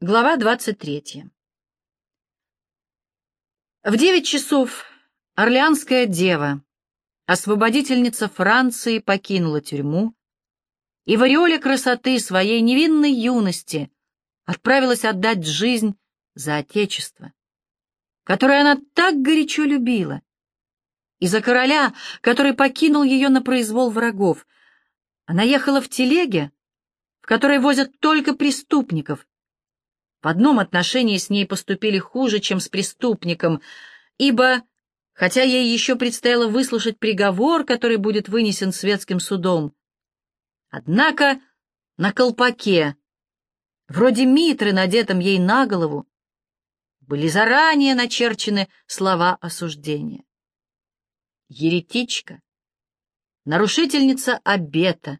Глава 23. В девять часов Орлеанская дева, освободительница Франции, покинула тюрьму и в ореоле красоты своей невинной юности отправилась отдать жизнь за Отечество, которое она так горячо любила, и за короля, который покинул ее на произвол врагов. Она ехала в телеге, в которой возят только преступников, в одном отношении с ней поступили хуже, чем с преступником, ибо, хотя ей еще предстояло выслушать приговор, который будет вынесен светским судом, однако на колпаке, вроде митры, надетом ей на голову, были заранее начерчены слова осуждения. Еретичка, нарушительница обета,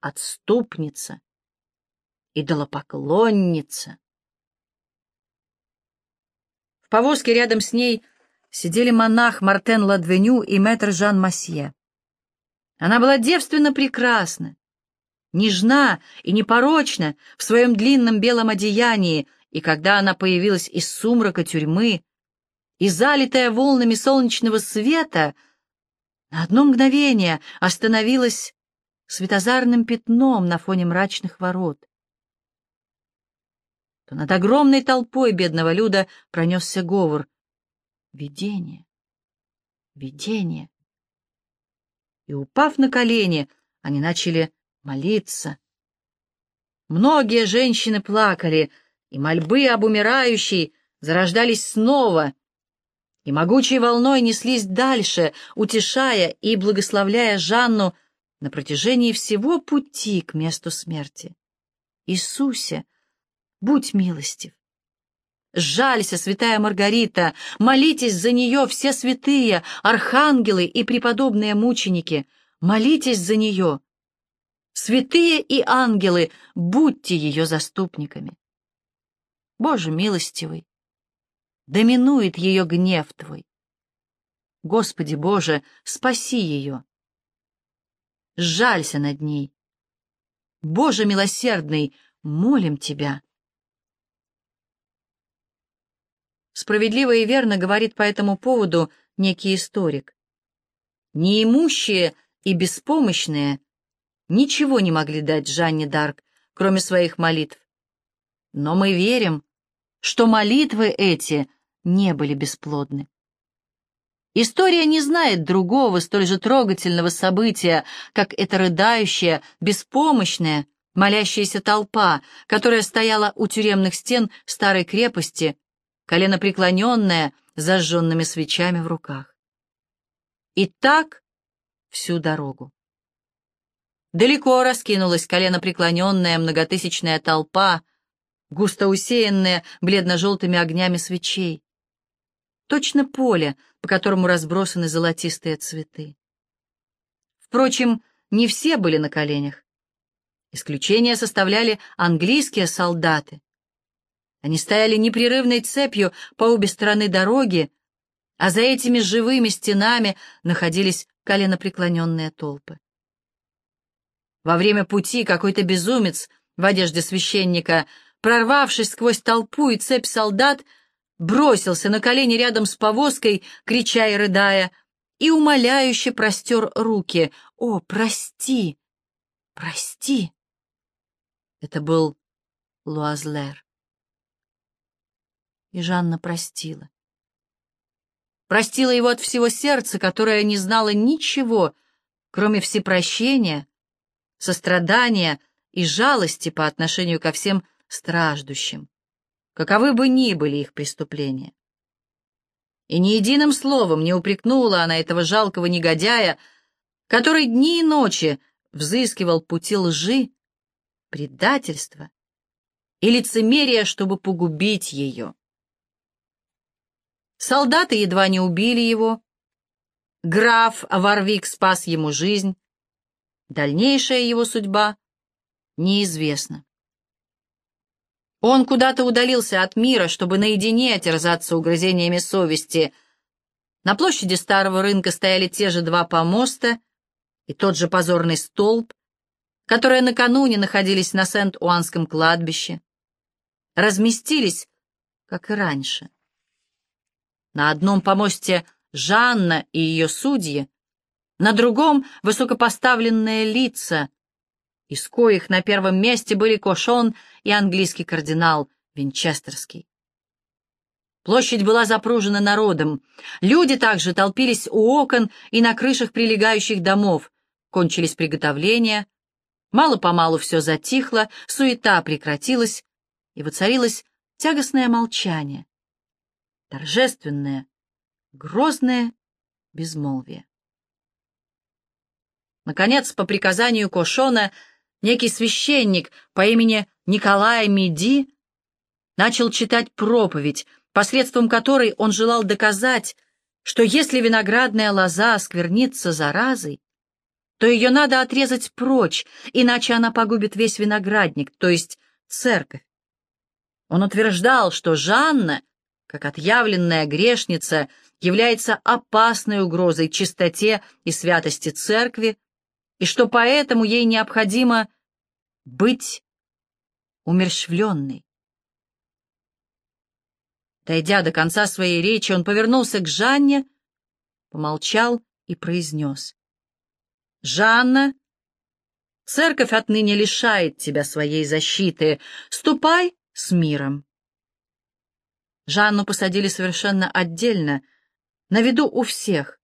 отступница, идолопоклонница. В повозке рядом с ней сидели монах Мартен Ладвеню и мэтр Жан Масье. Она была девственно прекрасна, нежна и непорочна в своем длинном белом одеянии, и когда она появилась из сумрака тюрьмы и залитая волнами солнечного света, на одно мгновение остановилась светозарным пятном на фоне мрачных ворот то над огромной толпой бедного люда пронесся говор. Видение, видение. И, упав на колени, они начали молиться. Многие женщины плакали, и мольбы об умирающей зарождались снова, и могучей волной неслись дальше, утешая и благословляя Жанну на протяжении всего пути к месту смерти. Иисусе, будь милостив. Жалься, святая Маргарита, молитесь за нее все святые, архангелы и преподобные мученики, молитесь за нее. Святые и ангелы, будьте ее заступниками. Боже милостивый, доминует ее гнев Твой. Господи Боже, спаси ее. Жалься над ней. Боже милосердный, молим Тебя. Справедливо и верно говорит по этому поводу некий историк. Неимущие и беспомощные ничего не могли дать Жанне Дарк, кроме своих молитв. Но мы верим, что молитвы эти не были бесплодны. История не знает другого столь же трогательного события, как эта рыдающая, беспомощная, молящаяся толпа, которая стояла у тюремных стен старой крепости колено преклоненное, зажженными свечами в руках. И так всю дорогу. Далеко раскинулась колено преклоненная многотысячная толпа, густо усеянная бледно-желтыми огнями свечей. Точно поле, по которому разбросаны золотистые цветы. Впрочем, не все были на коленях. Исключение составляли английские солдаты, они стояли непрерывной цепью по обе стороны дороги, а за этими живыми стенами находились коленопреклоненные толпы. Во время пути какой-то безумец в одежде священника, прорвавшись сквозь толпу и цепь солдат, бросился на колени рядом с повозкой, крича и рыдая, и умоляюще простер руки. «О, прости! Прости!» Это был Луазлер и Жанна простила. Простила его от всего сердца, которое не знало ничего, кроме всепрощения, сострадания и жалости по отношению ко всем страждущим, каковы бы ни были их преступления. И ни единым словом не упрекнула она этого жалкого негодяя, который дни и ночи взыскивал пути лжи, предательства и лицемерия, чтобы погубить ее. Солдаты едва не убили его. Граф Варвик спас ему жизнь. Дальнейшая его судьба неизвестна. Он куда-то удалился от мира, чтобы наедине терзаться угрызениями совести. На площади старого рынка стояли те же два помоста и тот же позорный столб, которые накануне находились на Сент-Уанском кладбище. разместились, как и раньше. На одном помосте Жанна и ее судьи, на другом — высокопоставленные лица, из коих на первом месте были Кошон и английский кардинал Винчестерский. Площадь была запружена народом. Люди также толпились у окон и на крышах прилегающих домов. Кончились приготовления. Мало-помалу все затихло, суета прекратилась, и воцарилось тягостное молчание. Торжественное, грозное безмолвие. Наконец, по приказанию Кошона, некий священник по имени Николай Меди начал читать проповедь, посредством которой он желал доказать, что если виноградная лоза осквернится заразой, то ее надо отрезать прочь, иначе она погубит весь виноградник, то есть церковь. Он утверждал, что Жанна, как отъявленная грешница, является опасной угрозой чистоте и святости церкви, и что поэтому ей необходимо быть умерщвленной. Дойдя до конца своей речи, он повернулся к Жанне, помолчал и произнес. «Жанна, церковь отныне лишает тебя своей защиты. Ступай с миром». Жанну посадили совершенно отдельно, на виду у всех,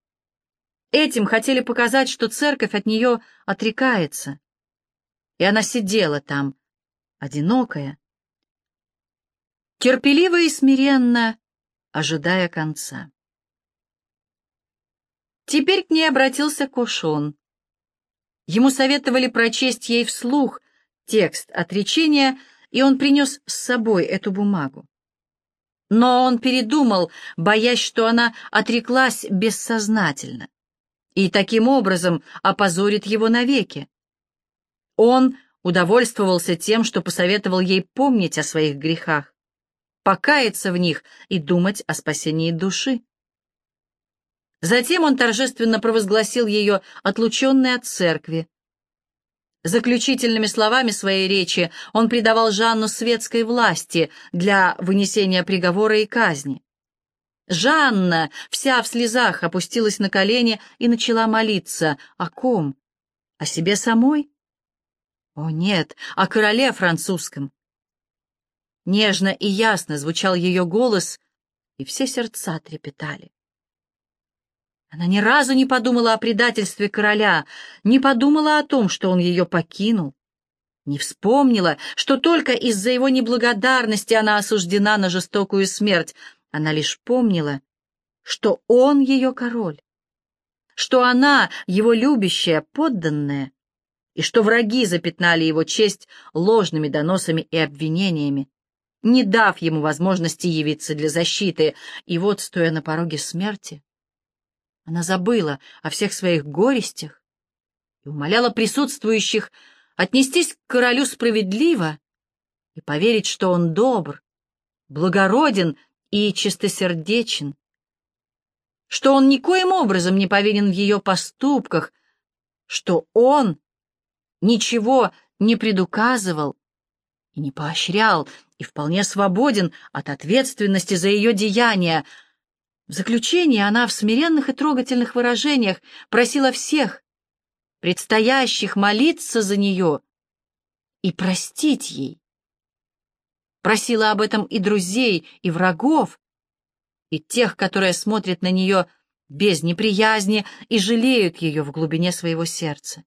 Этим хотели показать, что церковь от нее отрекается. И она сидела там, одинокая, терпеливо и смиренно, ожидая конца. Теперь к ней обратился Кошон. Ему советовали прочесть ей вслух текст отречения, и он принес с собой эту бумагу. Но он передумал, боясь, что она отреклась бессознательно и таким образом опозорит его навеки. Он удовольствовался тем, что посоветовал ей помнить о своих грехах, покаяться в них и думать о спасении души. Затем он торжественно провозгласил ее отлученной от церкви. Заключительными словами своей речи он предавал Жанну светской власти для вынесения приговора и казни. Жанна, вся в слезах, опустилась на колени и начала молиться. О ком? О себе самой? О нет, о короле французском. Нежно и ясно звучал ее голос, и все сердца трепетали. Она ни разу не подумала о предательстве короля, не подумала о том, что он ее покинул, не вспомнила, что только из-за его неблагодарности она осуждена на жестокую смерть, она лишь помнила, что он ее король, что она его любящая, подданная, и что враги запятнали его честь ложными доносами и обвинениями, не дав ему возможности явиться для защиты, и вот, стоя на пороге смерти, она забыла о всех своих горестях и умоляла присутствующих отнестись к королю справедливо и поверить, что он добр, благороден и чистосердечен, что он никоим образом не повинен в ее поступках, что он ничего не предуказывал и не поощрял, и вполне свободен от ответственности за ее деяния. В заключение она в смиренных и трогательных выражениях просила всех, предстоящих, молиться за нее и простить ей просила об этом и друзей, и врагов, и тех, которые смотрят на нее без неприязни и жалеют ее в глубине своего сердца.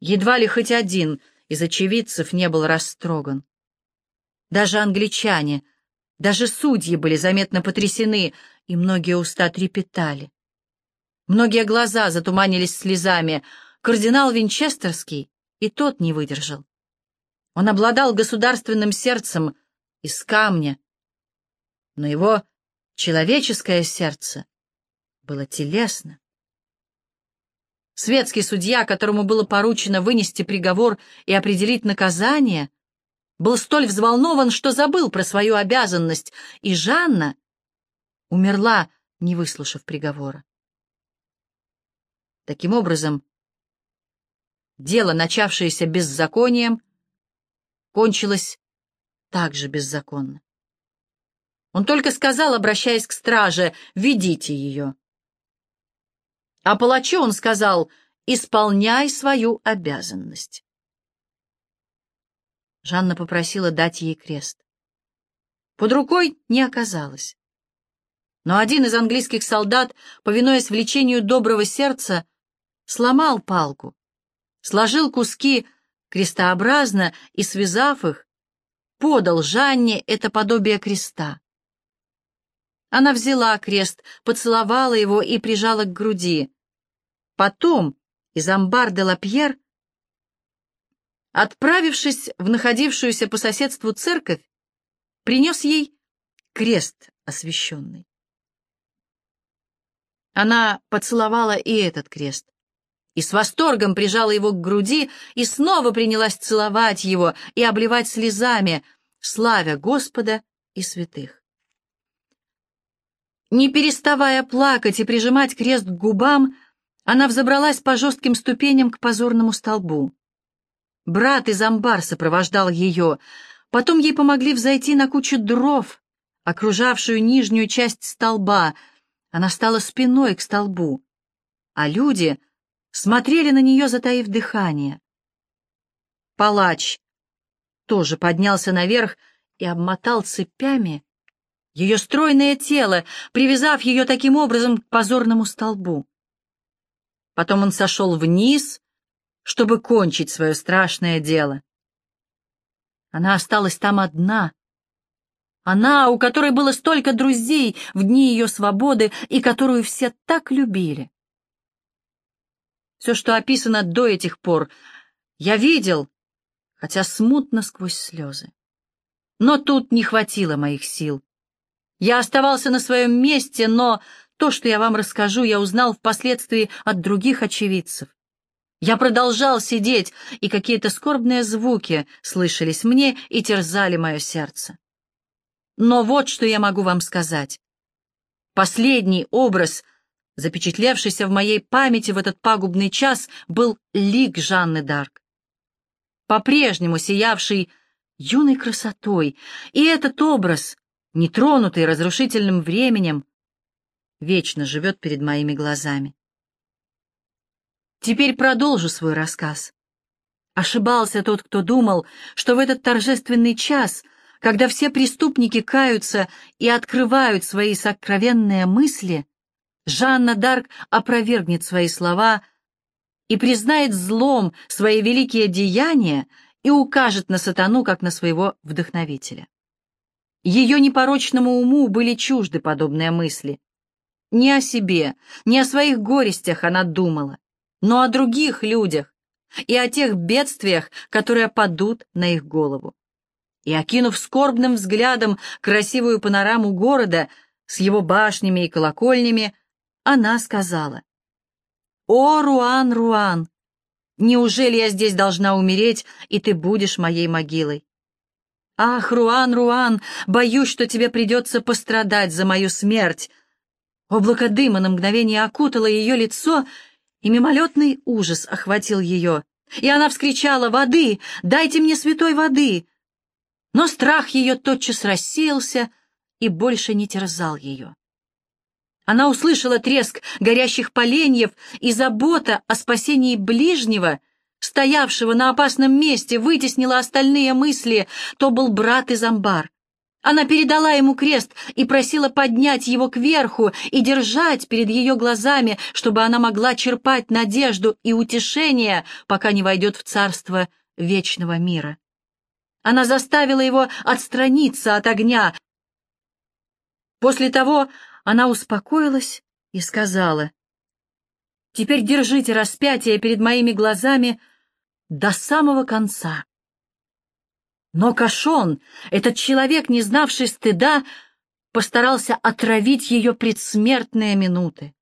Едва ли хоть один из очевидцев не был растроган. Даже англичане, даже судьи были заметно потрясены, и многие уста трепетали. Многие глаза затуманились слезами. Кардинал Винчестерский и тот не выдержал. Он обладал государственным сердцем из камня, но его человеческое сердце было телесно. Светский судья, которому было поручено вынести приговор и определить наказание, был столь взволнован, что забыл про свою обязанность, и Жанна умерла, не выслушав приговора. Таким образом, дело, начавшееся беззаконием, кончилось так же беззаконно. Он только сказал, обращаясь к страже, «Ведите ее». А палачу он сказал, «Исполняй свою обязанность». Жанна попросила дать ей крест. Под рукой не оказалось. Но один из английских солдат, повинуясь влечению доброго сердца, сломал палку, сложил куски крестообразно и, связав их, подал Жанне это подобие креста. Она взяла крест, поцеловала его и прижала к груди. Потом из амбар де Лапьер, отправившись в находившуюся по соседству церковь, принес ей крест освященный. Она поцеловала и этот крест, и с восторгом прижала его к груди, и снова принялась целовать его и обливать слезами, славя Господа и святых. Не переставая плакать и прижимать крест к губам, она взобралась по жестким ступеням к позорному столбу. Брат из амбар сопровождал ее, потом ей помогли взойти на кучу дров, окружавшую нижнюю часть столба. Она стала спиной к столбу, а люди смотрели на нее, затаив дыхание. Палач тоже поднялся наверх и обмотал цепями ее стройное тело, привязав ее таким образом к позорному столбу. Потом он сошел вниз, чтобы кончить свое страшное дело. Она осталась там одна. Она, у которой было столько друзей в дни ее свободы и которую все так любили. Все, что описано до этих пор, я видел, хотя смутно сквозь слезы. Но тут не хватило моих сил. Я оставался на своем месте, но то, что я вам расскажу, я узнал впоследствии от других очевидцев. Я продолжал сидеть, и какие-то скорбные звуки слышались мне и терзали мое сердце. Но вот что я могу вам сказать. Последний образ, запечатлевшийся в моей памяти в этот пагубный час, был лик Жанны Дарк. По-прежнему сиявший юной красотой, и этот образ нетронутый разрушительным временем, вечно живет перед моими глазами. Теперь продолжу свой рассказ. Ошибался тот, кто думал, что в этот торжественный час, когда все преступники каются и открывают свои сокровенные мысли, Жанна Дарк опровергнет свои слова и признает злом свои великие деяния и укажет на сатану, как на своего вдохновителя. Ее непорочному уму были чужды подобные мысли. Не о себе, не о своих горестях она думала, но о других людях и о тех бедствиях, которые падут на их голову. И, окинув скорбным взглядом красивую панораму города с его башнями и колокольнями, она сказала, «О, Руан, Руан, неужели я здесь должна умереть, и ты будешь моей могилой? «Ах, Руан, Руан, боюсь, что тебе придется пострадать за мою смерть!» Облако дыма на мгновение окутало ее лицо, и мимолетный ужас охватил ее. И она вскричала «Воды! Дайте мне святой воды!» Но страх ее тотчас рассеялся и больше не терзал ее. Она услышала треск горящих поленьев, и забота о спасении ближнего стоявшего на опасном месте, вытеснила остальные мысли, то был брат из амбар. Она передала ему крест и просила поднять его кверху и держать перед ее глазами, чтобы она могла черпать надежду и утешение, пока не войдет в царство вечного мира. Она заставила его отстраниться от огня. После того она успокоилась и сказала, «Теперь держите распятие перед моими глазами до самого конца. Но Кашон, этот человек, не знавший стыда, постарался отравить ее предсмертные минуты.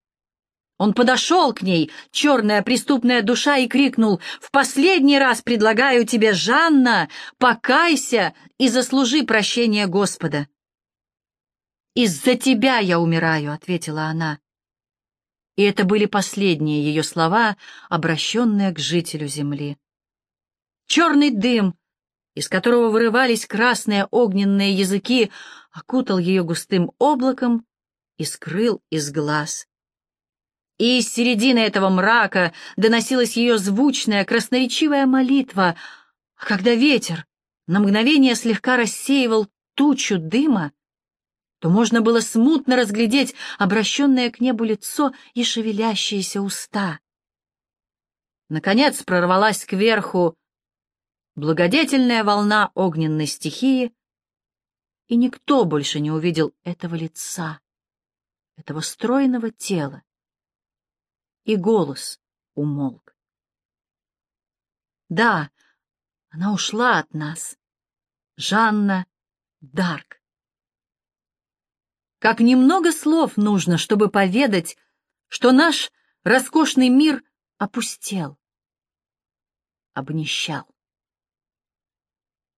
Он подошел к ней, черная преступная душа, и крикнул, «В последний раз предлагаю тебе, Жанна, покайся и заслужи прощения Господа». «Из-за тебя я умираю», — ответила она. И это были последние ее слова, обращенные к жителю земли. Черный дым из которого вырывались красные огненные языки, окутал ее густым облаком и скрыл из глаз. И из середины этого мрака доносилась ее звучная, красноречивая молитва, а когда ветер на мгновение слегка рассеивал тучу дыма, то можно было смутно разглядеть обращенное к небу лицо и шевелящиеся уста. Наконец прорвалась кверху благодетельная волна огненной стихии, и никто больше не увидел этого лица, этого стройного тела. И голос умолк. Да, она ушла от нас. Жанна Дарк. Как немного слов нужно, чтобы поведать, что наш роскошный мир опустел, обнищал.